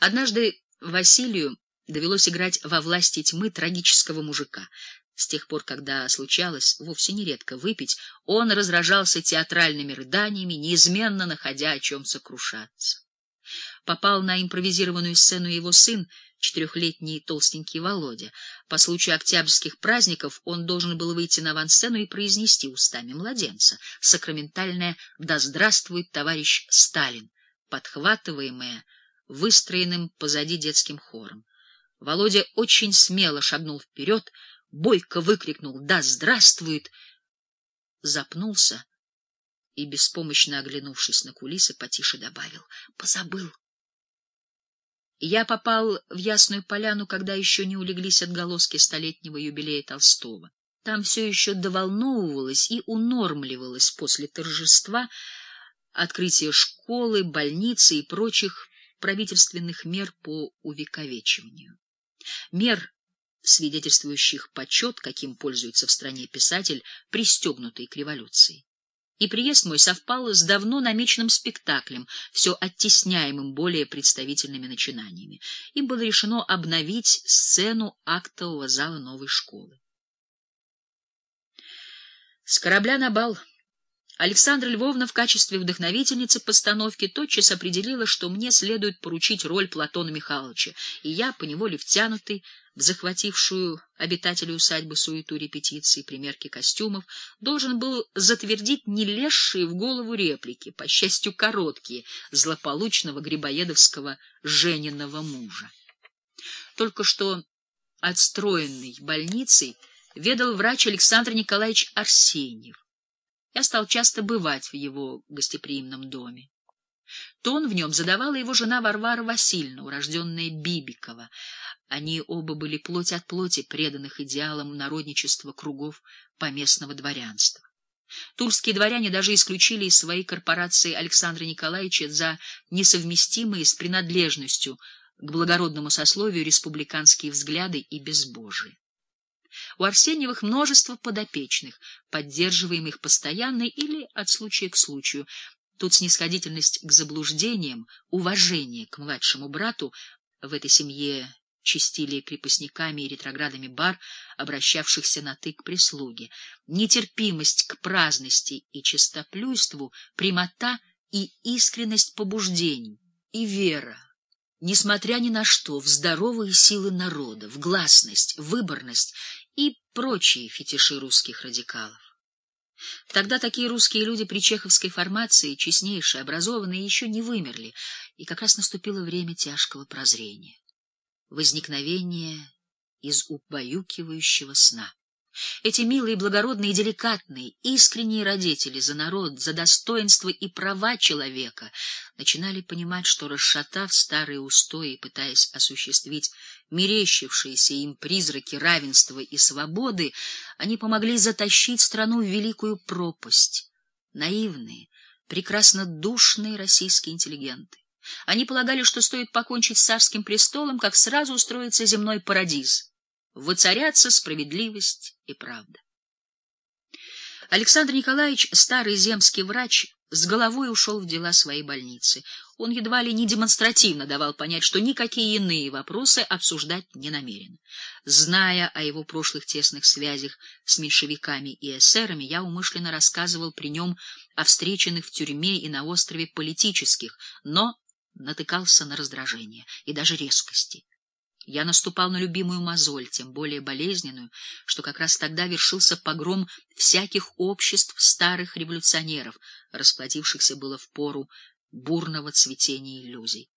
Однажды Василию довелось играть во власти тьмы трагического мужика. С тех пор, когда случалось вовсе нередко выпить, он разражался театральными рыданиями, неизменно находя о чем сокрушаться. Попал на импровизированную сцену его сын, четырехлетний толстенький Володя. По случаю октябрьских праздников он должен был выйти на авансцену и произнести устами младенца сакраментальное «Да здравствует товарищ Сталин», подхватываемое выстроенным позади детским хором. Володя очень смело шагнул вперед, бойко выкрикнул «Да здравствует!», запнулся и, беспомощно оглянувшись на кулисы, потише добавил «Позабыл». Я попал в Ясную Поляну, когда еще не улеглись отголоски столетнего юбилея Толстого. Там все еще доволновывалось и унормливалось после торжества открытия школы, больницы и прочих правительственных мер по увековечиванию. Мер, свидетельствующих почет, каким пользуется в стране писатель, пристегнутый к революции и приезд мой совпал с давно намеченным спектаклем, все оттесняемым более представительными начинаниями, и было решено обновить сцену актового зала новой школы. С корабля на бал Александра Львовна в качестве вдохновительницы постановки тотчас определила, что мне следует поручить роль Платона Михайловича, и я, поневоле втянутый в захватившую обитателей усадьбы суету репетиции, примерки костюмов, должен был затвердить не лезшие в голову реплики, по счастью, короткие, злополучного грибоедовского Жениного мужа. Только что отстроенной больницей ведал врач Александр Николаевич Арсеньев. Я стал часто бывать в его гостеприимном доме. Тон в нем задавала его жена Варвара Васильевна, урожденная Бибикова. Они оба были плоть от плоти преданных идеалам народничества кругов поместного дворянства. Тульские дворяне даже исключили из своей корпорации Александра Николаевича за несовместимые с принадлежностью к благородному сословию республиканские взгляды и безбожие. У Арсеньевых множество подопечных, поддерживаемых постоянно или от случая к случаю. Тут снисходительность к заблуждениям, уважение к младшему брату в этой семье чистили крепостниками и ретроградами бар, обращавшихся на ты к прислуге, нетерпимость к праздности и чистоплюйству, прямота и искренность побуждений, и вера, несмотря ни на что, в здоровые силы народа, в гласность, выборность и прочие фетиши русских радикалов. Тогда такие русские люди при чеховской формации, честнейшие, образованные, еще не вымерли, и как раз наступило время тяжкого прозрения, возникновения из убаюкивающего сна. Эти милые, благородные, деликатные, искренние родители за народ, за достоинство и права человека начинали понимать, что, расшатав старые устои пытаясь осуществить мерещившиеся им призраки равенства и свободы, они помогли затащить страну в великую пропасть. Наивные, прекрасно душные российские интеллигенты. Они полагали, что стоит покончить с царским престолом, как сразу устроится земной парадиз воцарятся справедливость и правда. Александр Николаевич, старый земский врач, с головой ушел в дела своей больницы. Он едва ли не демонстративно давал понять, что никакие иные вопросы обсуждать не намерен. Зная о его прошлых тесных связях с меньшевиками и эсерами, я умышленно рассказывал при нем о встреченных в тюрьме и на острове политических, но натыкался на раздражение и даже резкости. Я наступал на любимую мозоль, тем более болезненную, что как раз тогда вершился погром всяких обществ старых революционеров, расплодившихся было в пору бурного цветения иллюзий.